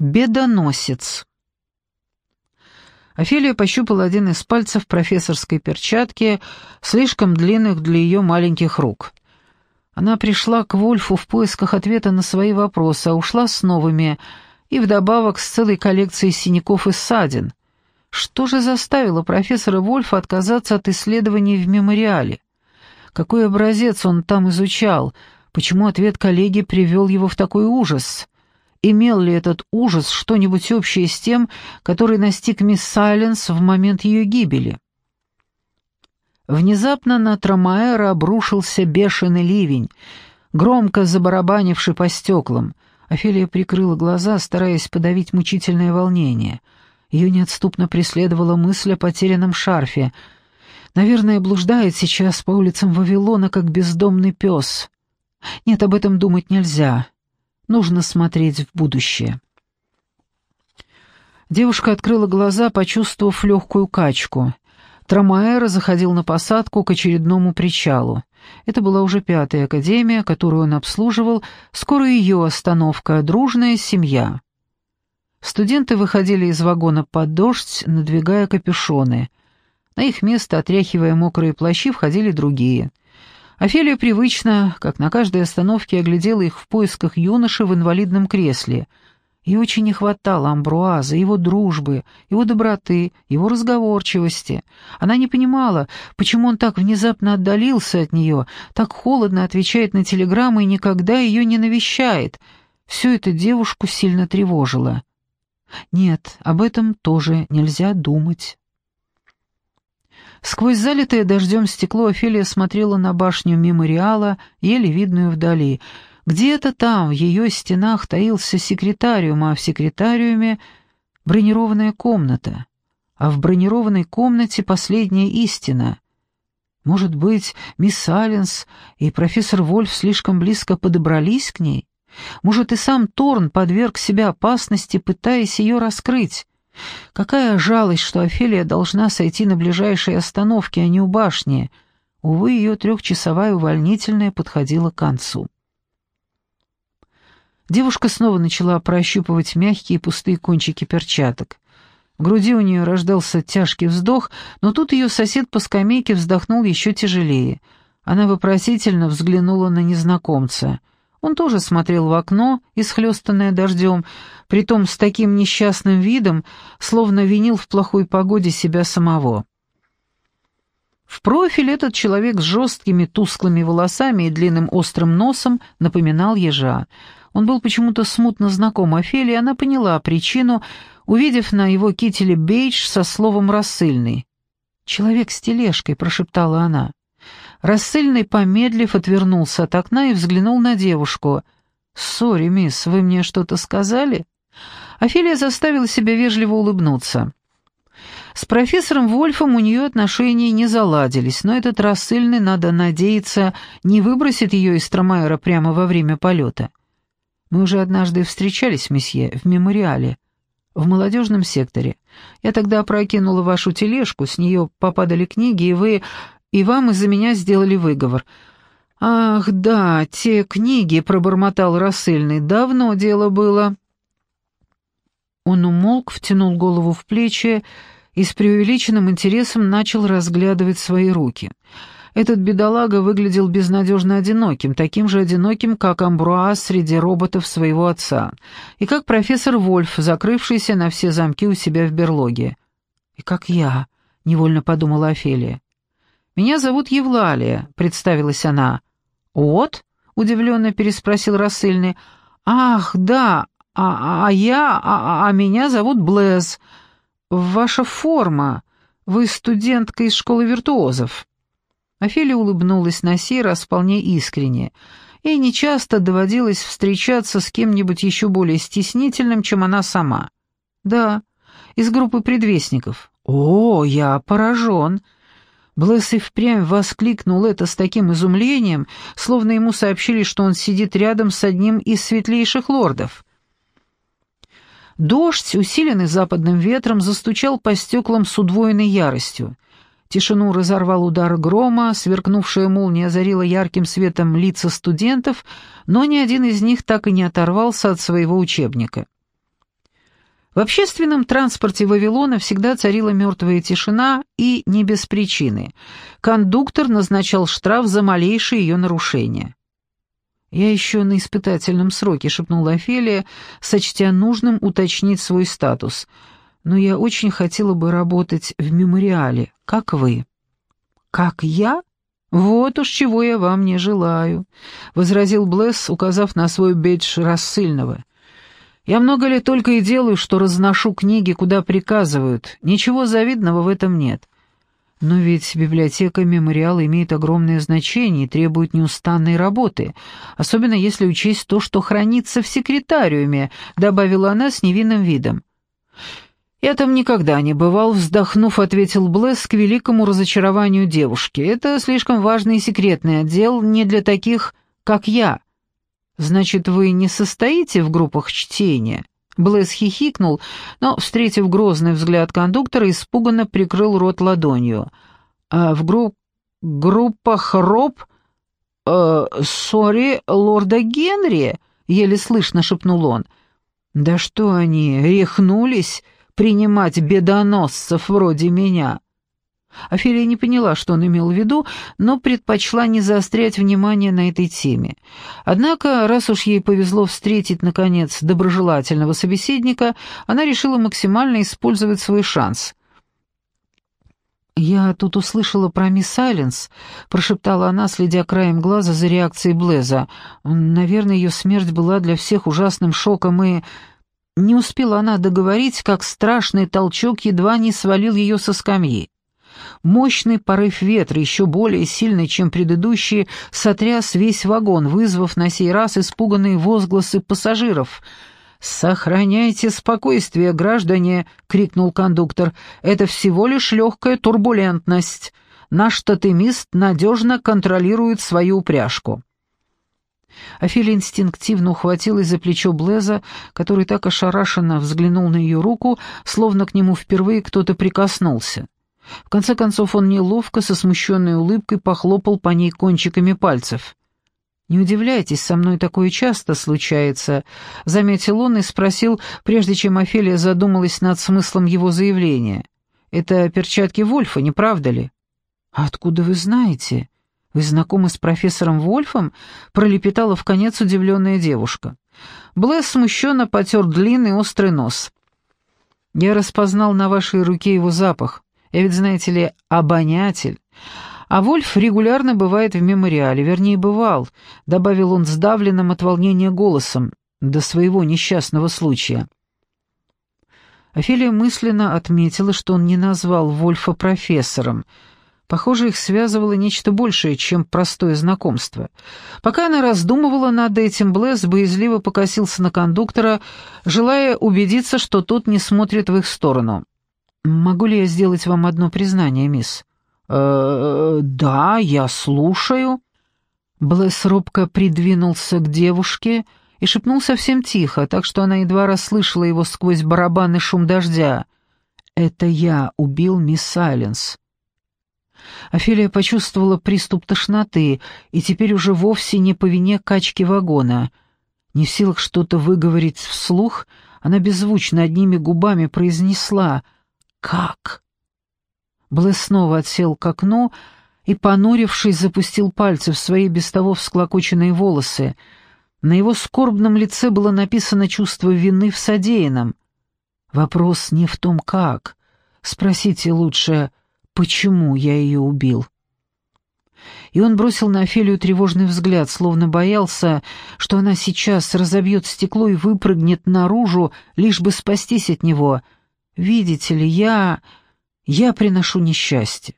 Бедоносец. Офелия пощупала один из пальцев профессорской перчатки, слишком длинных для ее маленьких рук. Она пришла к Вольфу в поисках ответа на свои вопросы, а ушла с новыми, и вдобавок с целой коллекцией синяков и ссадин. Что же заставило профессора Вольфа отказаться от исследований в мемориале? Какой образец он там изучал? Почему ответ коллеги привел его в такой ужас? Имел ли этот ужас что-нибудь общее с тем, который настиг мисс Сайленс в момент ее гибели? Внезапно на Трамаэра обрушился бешеный ливень, громко забарабанивший по стеклам. Офелия прикрыла глаза, стараясь подавить мучительное волнение — ее неотступно преследовала мысль о потерянном шарфе. Наверное, блуждает сейчас по улицам Вавилона, как бездомный пес. Нет, об этом думать нельзя. Нужно смотреть в будущее. Девушка открыла глаза, почувствовав легкую качку. Трамаэра заходил на посадку к очередному причалу. Это была уже пятая академия, которую он обслуживал, скоро ее остановка «Дружная семья». Студенты выходили из вагона под дождь, надвигая капюшоны. На их место, отряхивая мокрые плащи, входили другие. Офелия привычно, как на каждой остановке, оглядела их в поисках юноши в инвалидном кресле. Ей очень не хватало Амбруаза, его дружбы, его доброты, его разговорчивости. Она не понимала, почему он так внезапно отдалился от нее, так холодно отвечает на телеграммы и никогда ее не навещает. Все это девушку сильно тревожило. Нет, об этом тоже нельзя думать. Сквозь залитое дождем стекло Офелия смотрела на башню мемориала, еле видную вдали. Где-то там, в ее стенах, таился секретариум, а в секретариуме — бронированная комната. А в бронированной комнате последняя истина. Может быть, мисс Алленс и профессор Вольф слишком близко подобрались к ней? Может, и сам Торн подверг себя опасности, пытаясь ее раскрыть. Какая жалость, что Офелия должна сойти на ближайшей остановке, а не у башни. Увы, ее трехчасовая увольнительная подходила к концу. Девушка снова начала прощупывать мягкие пустые кончики перчаток. В груди у нее рождался тяжкий вздох, но тут ее сосед по скамейке вздохнул еще тяжелее. Она вопросительно взглянула на незнакомца — он тоже смотрел в окно, исхлестанное дождем, притом с таким несчастным видом, словно винил в плохой погоде себя самого. В профиль этот человек с жесткими тусклыми волосами и длинным острым носом напоминал ежа. Он был почему-то смутно знаком Офелии, она поняла причину, увидев на его кителе бейдж со словом «рассыльный». «Человек с тележкой», — прошептала она. Рассыльный, помедлив, отвернулся от окна и взглянул на девушку. «Сори, мисс, вы мне что-то сказали?» Офелия заставила себя вежливо улыбнуться. С профессором Вольфом у нее отношения не заладились, но этот рассыльный, надо надеяться, не выбросит ее из Трамайера прямо во время полета. Мы уже однажды встречались, месье, в мемориале, в молодежном секторе. Я тогда опрокинула вашу тележку, с нее попадали книги, и вы и вам из-за меня сделали выговор». «Ах, да, те книги», — пробормотал рассыльный, — «давно дело было». Он умолк, втянул голову в плечи и с преувеличенным интересом начал разглядывать свои руки. Этот бедолага выглядел безнадежно одиноким, таким же одиноким, как Амбруаз среди роботов своего отца, и как профессор Вольф, закрывшийся на все замки у себя в берлоге. «И как я», — невольно подумала Офелия. «Меня зовут Евлалия», — представилась она. «От?» — удивленно переспросил рассыльный. «Ах, да, а, а я, а, а меня зовут Блэз. Ваша форма. Вы студентка из школы виртуозов». Офелия улыбнулась на сей раз вполне искренне. Ей нечасто доводилось встречаться с кем-нибудь еще более стеснительным, чем она сама. «Да, из группы предвестников». «О, я поражен!» Блэс и впрямь воскликнул это с таким изумлением, словно ему сообщили, что он сидит рядом с одним из светлейших лордов. Дождь, усиленный западным ветром, застучал по стеклам с удвоенной яростью. Тишину разорвал удар грома, сверкнувшая молния озарила ярким светом лица студентов, но ни один из них так и не оторвался от своего учебника. В общественном транспорте Вавилона всегда царила мертвая тишина и не без причины. Кондуктор назначал штраф за малейшее ее нарушение. «Я еще на испытательном сроке», — шепнула Офелия, сочтя нужным уточнить свой статус. «Но я очень хотела бы работать в мемориале, как вы». «Как я?» «Вот уж чего я вам не желаю», — возразил Блесс, указав на свой бейдж рассыльного. Я много лет только и делаю, что разношу книги, куда приказывают. Ничего завидного в этом нет. Но ведь библиотека мемориала имеет огромное значение и требует неустанной работы, особенно если учесть то, что хранится в секретариуме», — добавила она с невинным видом. «Я там никогда не бывал», — вздохнув, ответил Блесс к великому разочарованию девушки. «Это слишком важный и секретный отдел не для таких, как я». «Значит, вы не состоите в группах чтения?» Блэс хихикнул, но, встретив грозный взгляд кондуктора, испуганно прикрыл рот ладонью. «А в групп... группах роб... Э, сори, лорда Генри?» — еле слышно шепнул он. «Да что они, рехнулись принимать бедоносцев вроде меня?» Офелия не поняла, что он имел в виду, но предпочла не заострять внимание на этой теме. Однако, раз уж ей повезло встретить, наконец, доброжелательного собеседника, она решила максимально использовать свой шанс. «Я тут услышала про мисс Сайленс», — прошептала она, следя краем глаза за реакцией Блеза. «Наверное, ее смерть была для всех ужасным шоком, и...» Не успела она договорить, как страшный толчок едва не свалил ее со скамьи. Мощный порыв ветра, еще более сильный, чем предыдущие, сотряс весь вагон, вызвав на сей раз испуганные возгласы пассажиров. «Сохраняйте спокойствие, граждане!» — крикнул кондуктор. «Это всего лишь легкая турбулентность. Наш тотемист надежно контролирует свою упряжку». Офелия инстинктивно ухватилась за плечо Блеза, который так ошарашенно взглянул на ее руку, словно к нему впервые кто-то прикоснулся. В конце концов он неловко, со смущенной улыбкой похлопал по ней кончиками пальцев. «Не удивляйтесь, со мной такое часто случается», — заметил он и спросил, прежде чем Офелия задумалась над смыслом его заявления. «Это перчатки Вольфа, не правда ли?» «А откуда вы знаете? Вы знакомы с профессором Вольфом?» — пролепетала в конец удивленная девушка. Блэс смущенно потер длинный острый нос. «Я распознал на вашей руке его запах. Я ведь, знаете ли, обонятель. А Вольф регулярно бывает в мемориале, вернее, бывал, добавил он сдавленным от волнения голосом, до своего несчастного случая. Офелия мысленно отметила, что он не назвал Вольфа профессором. Похоже, их связывало нечто большее, чем простое знакомство. Пока она раздумывала над этим, Блэс боязливо покосился на кондуктора, желая убедиться, что тот не смотрит в их сторону. «Могу ли я сделать вам одно признание, мисс?» «Э, «Да, я слушаю». Блэс робко придвинулся к девушке и шепнул совсем тихо, так что она едва расслышала его сквозь барабанный шум дождя. «Это я убил мисс Сайленс». Офелия почувствовала приступ тошноты, и теперь уже вовсе не по вине качки вагона. Не в силах что-то выговорить вслух, она беззвучно одними губами произнесла — как? Блэс снова отсел к окну и, понурившись, запустил пальцы в свои без того всклокоченные волосы. На его скорбном лице было написано чувство вины в содеянном. Вопрос не в том, как. Спросите лучше, почему я ее убил. И он бросил на Офелию тревожный взгляд, словно боялся, что она сейчас разобьет стекло и выпрыгнет наружу, лишь бы спастись от него — Видите ли, я... я приношу несчастье».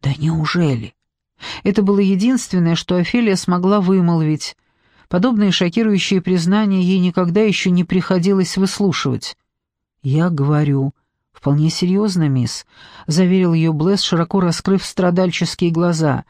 «Да неужели?» Это было единственное, что Офелия смогла вымолвить. Подобные шокирующие признания ей никогда еще не приходилось выслушивать. «Я говорю...» «Вполне серьезно, мисс», — заверил ее Блесс, широко раскрыв страдальческие глаза.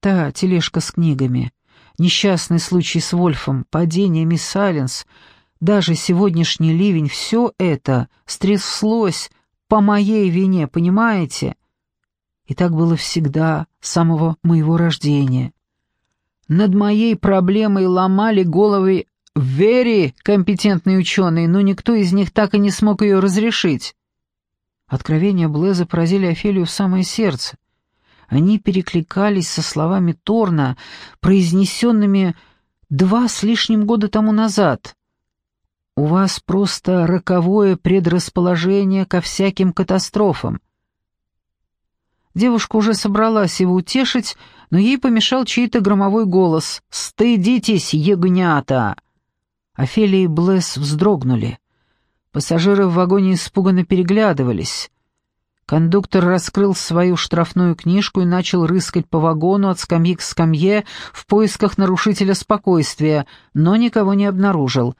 «Та тележка с книгами, несчастный случай с Вольфом, падение мисс Сайленс даже сегодняшний ливень, все это стряслось по моей вине, понимаете? И так было всегда, с самого моего рождения. Над моей проблемой ломали головы Вери компетентные ученые, но никто из них так и не смог ее разрешить. Откровения Блеза поразили Офелию в самое сердце. Они перекликались со словами Торна, произнесенными два с лишним года тому назад. «У вас просто роковое предрасположение ко всяким катастрофам». Девушка уже собралась его утешить, но ей помешал чей-то громовой голос «Стыдитесь, ягнята!». Офелия и Блесс вздрогнули. Пассажиры в вагоне испуганно переглядывались. Кондуктор раскрыл свою штрафную книжку и начал рыскать по вагону от скамьи к скамье в поисках нарушителя спокойствия, но никого не обнаружил.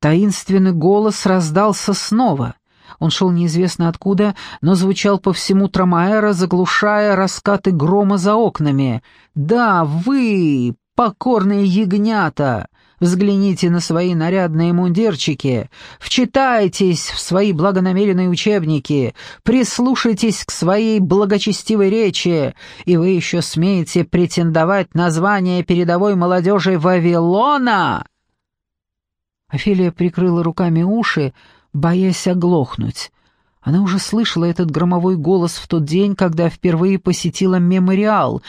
Таинственный голос раздался снова. Он шел неизвестно откуда, но звучал по всему Трамаэра, заглушая раскаты грома за окнами. «Да, вы, покорные ягнята! Взгляните на свои нарядные мундирчики, вчитайтесь в свои благонамеренные учебники, прислушайтесь к своей благочестивой речи, и вы еще смеете претендовать на звание передовой молодежи Вавилона!» Офелия прикрыла руками уши, боясь оглохнуть. Она уже слышала этот громовой голос в тот день, когда впервые посетила мемориал.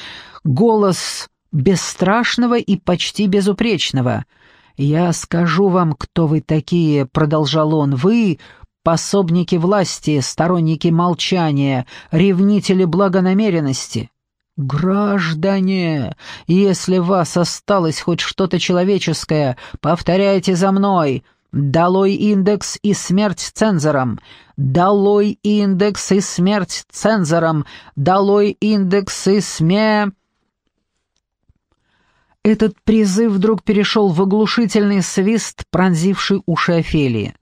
Голос бесстрашного и почти безупречного — «Я скажу вам, кто вы такие», — продолжал он. «Вы — пособники власти, сторонники молчания, ревнители благонамеренности». «Граждане, если вас осталось хоть что-то человеческое, повторяйте за мной. Долой индекс и смерть цензорам! Долой индекс и смерть цензорам! Долой индекс и сме...» Этот призыв вдруг перешел в оглушительный свист, пронзивший уши Офелии.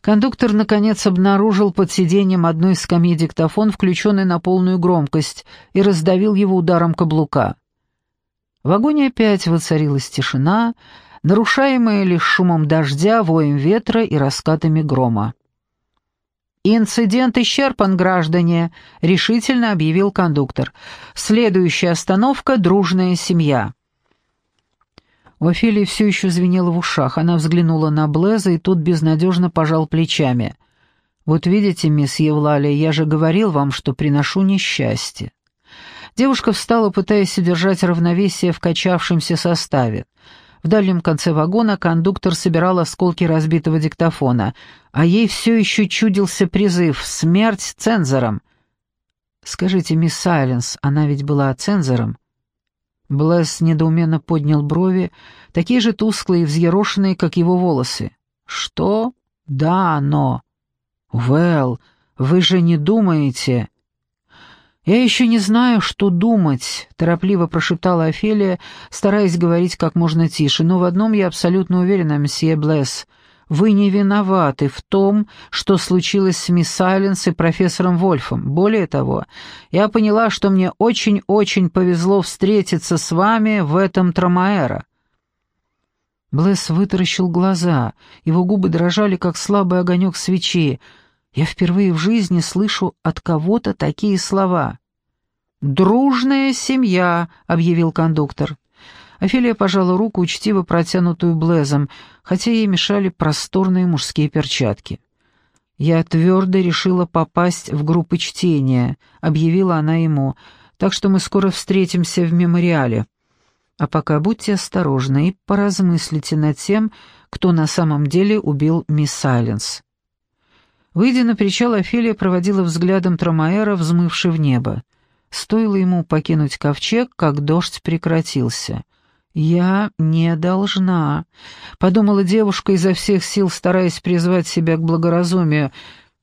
Кондуктор, наконец, обнаружил под сиденьем одной скамьи диктофон, включенный на полную громкость, и раздавил его ударом каблука. В вагоне опять воцарилась тишина, нарушаемая лишь шумом дождя, воем ветра и раскатами грома. «Инцидент исчерпан, граждане», — решительно объявил кондуктор. «Следующая остановка — дружная семья». У все еще звенело в ушах. Она взглянула на Блеза, и тот безнадежно пожал плечами. «Вот видите, мисс Евлалия, я же говорил вам, что приношу несчастье». Девушка встала, пытаясь удержать равновесие в качавшемся составе. В дальнем конце вагона кондуктор собирал осколки разбитого диктофона, а ей все еще чудился призыв «Смерть цензорам!» «Скажите, мисс Сайленс, она ведь была цензором?» Блэс недоуменно поднял брови, такие же тусклые и взъерошенные, как его волосы. «Что? Да, но...» «Вэлл, вы же не думаете...» «Я еще не знаю, что думать», — торопливо прошептала Офелия, стараясь говорить как можно тише, «но в одном я абсолютно уверена, месье Блэс. Вы не виноваты в том, что случилось с мисс Сайленс и профессором Вольфом. Более того, я поняла, что мне очень-очень повезло встретиться с вами в этом Трамаэра». Блесс вытаращил глаза, его губы дрожали, как слабый огонек свечи. «Я впервые в жизни слышу от кого-то такие слова». «Дружная семья», — объявил кондуктор. Офелия пожала руку, учтиво протянутую Блезом, хотя ей мешали просторные мужские перчатки. «Я твердо решила попасть в группы чтения», — объявила она ему, «так что мы скоро встретимся в мемориале. А пока будьте осторожны и поразмыслите над тем, кто на самом деле убил мисс Сайленс». Выйдя на причал, Офелия проводила взглядом Трамаэра, взмывший в небо. Стоило ему покинуть ковчег, как дождь прекратился — «Я не должна», — подумала девушка изо всех сил, стараясь призвать себя к благоразумию,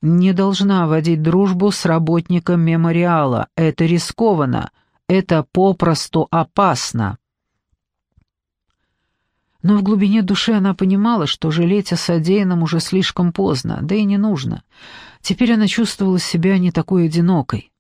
«не должна водить дружбу с работником мемориала. Это рискованно, это попросту опасно». Но в глубине души она понимала, что жалеть о содеянном уже слишком поздно, да и не нужно. Теперь она чувствовала себя не такой одинокой.